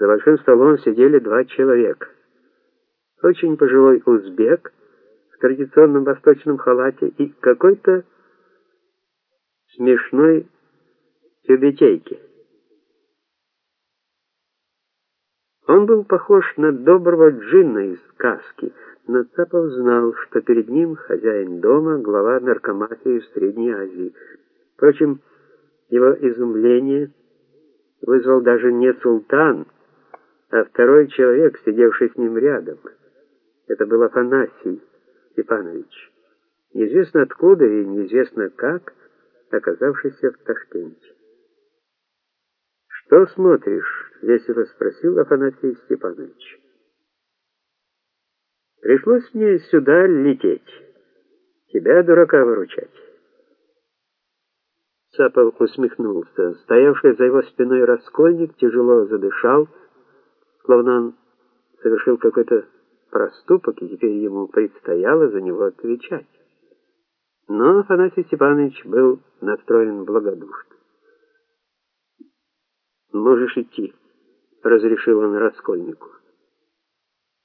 За большим столом сидели два человека. Очень пожилой узбек в традиционном восточном халате и какой-то смешной тюбетейки. Он был похож на доброго джинна из сказки, но Цапов знал, что перед ним хозяин дома, глава наркомафии в Средней Азии. Впрочем, его изумление вызвал даже не султан, а второй человек, сидевший с ним рядом. Это был Афанасий Степанович, неизвестно откуда и неизвестно как оказавшийся в Ташкенте. «Что смотришь?» — весело спросил Афанасий Степанович. «Пришлось мне сюда лететь, тебя, дурака, выручать». Цапов усмехнулся. Стоявший за его спиной раскольник тяжело задышал, словно он совершил какой-то проступок, и теперь ему предстояло за него отвечать. Но Афанасий Степанович был настроен благодушно. «Можешь идти», — разрешил он Раскольнику.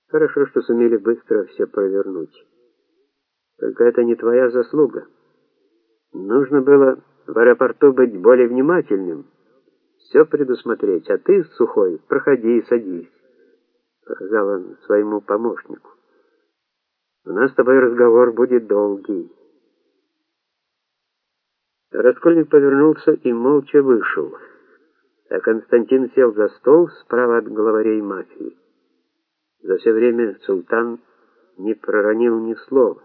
«Хорошо, что сумели быстро все провернуть. Только это не твоя заслуга. Нужно было в аэропорту быть более внимательным, все предусмотреть, а ты, Сухой, проходи и садись», — сказал он своему помощнику. «У нас с тобой разговор будет долгий». Раскольник повернулся и молча вышел, а Константин сел за стол справа от главарей мафии. За все время султан не проронил ни слова.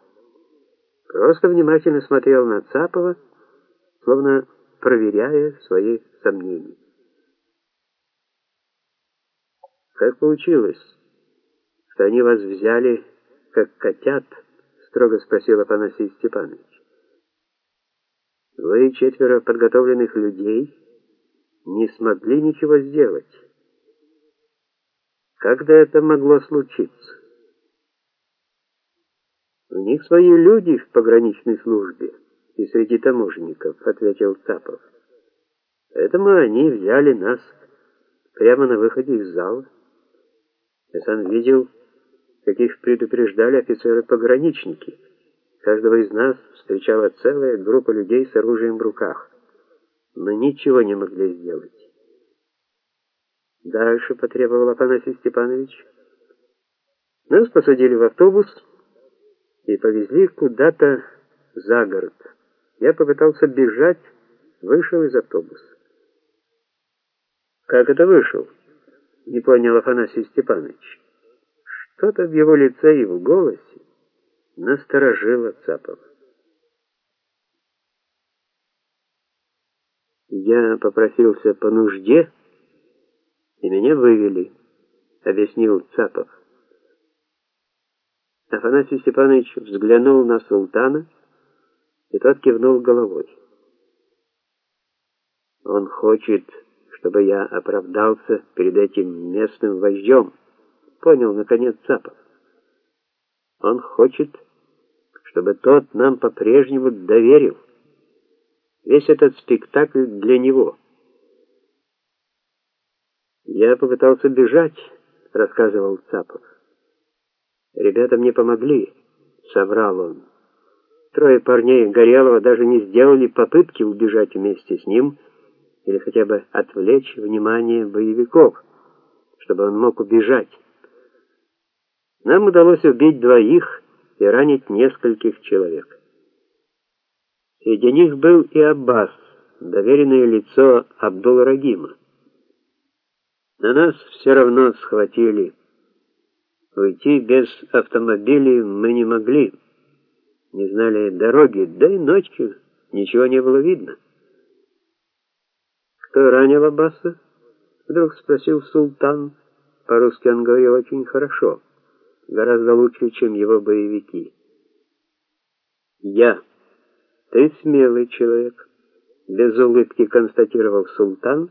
Просто внимательно смотрел на Цапова, словно проверяя свои сомнения. «Как получилось, что они вас взяли, как котят?» — строго спросил Афанасий Степанович. Вы, четверо подготовленных людей, не смогли ничего сделать. Когда это могло случиться? У них свои люди в пограничной службе и среди таможенников, ответил Цапов. Поэтому они взяли нас прямо на выходе из зала. Я сам видел, как их предупреждали офицеры-пограничники. Каждого из нас встречала целая группа людей с оружием в руках. Мы ничего не могли сделать. Дальше потребовал Афанасий Степанович. Нас посадили в автобус и повезли куда-то за город. Я попытался бежать, вышел из автобуса. Как это вышел? Не понял Афанасий Степанович. Что-то в его лице и в голосе насторожило Цапова. Я попросился по нужде, и меня вывели, объяснил Цапов. Афанасий Степанович взглянул на султана, и тот кивнул головой. Он хочет, чтобы я оправдался перед этим местным вождем, понял наконец Цапов. Он хочет, чтобы тот нам по-прежнему доверил. Весь этот спектакль для него. Я попытался бежать, рассказывал Цапов. Ребята мне помогли, соврал он. Трое парней Горелого даже не сделали попытки убежать вместе с ним или хотя бы отвлечь внимание боевиков, чтобы он мог убежать. Нам удалось убить двоих и ранить нескольких человек. Среди них был и Аббас, доверенное лицо Абдул-Рагима. На нас все равно схватили. Уйти без автомобилей мы не могли. Не знали дороги, да и ночью ничего не было видно. «Кто ранил Аббаса?» — вдруг спросил султан. По-русски он говорил очень хорошо гораздо лучше, чем его боевики. «Я. Ты смелый человек», — без улыбки констатировал султан,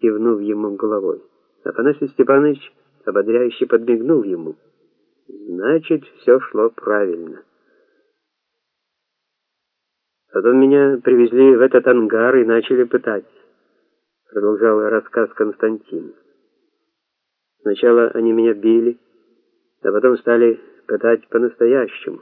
кивнув ему головой. Афанасий Степанович ободряюще подмигнул ему. «Значит, все шло правильно». Потом меня привезли в этот ангар и начали пытать, продолжал рассказ Константин. Сначала они меня били, а потом стали пытать по-настоящему.